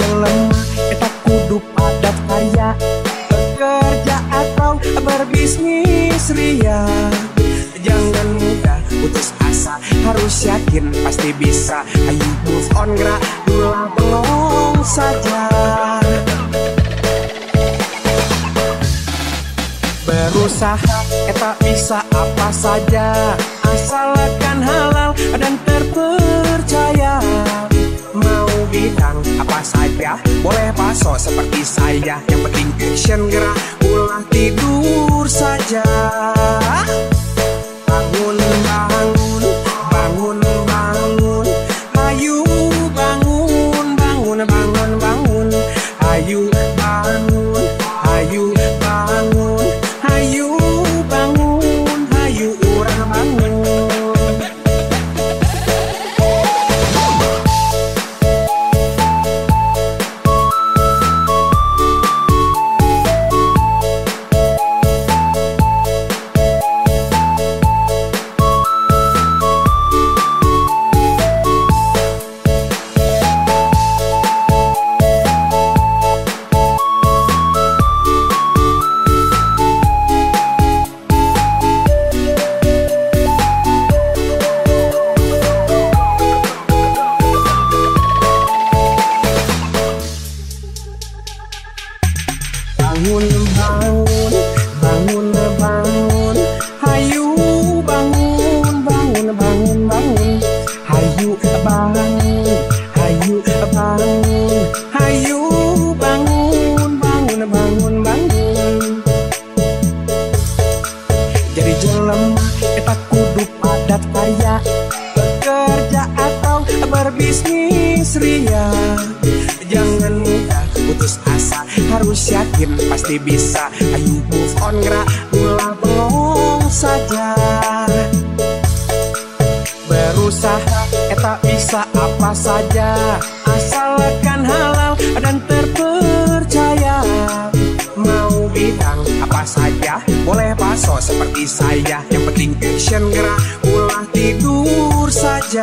jelema Kita kudu padat kaya Bekerja atau berbisnis ria. Jangan mudah putus asa Harus yakin pasti bisa. Ayo move on gerak Dula bengong saja. Berusaha eh, kita bisa apa saja. Asalkan halal dan terpercaya apa saja? Boleh paso seperti saya. Yang penting action gerak Ulah tidur saja Harus yakin pasti bisa. Ayo move on gerak Ulah belum saja. Berusaha eta bisa apa saja. Asalkan halal dan terpercaya. Mau bidang apa saja Boleh paso seperti saya. Yang penting action gerak Ulah tidur saja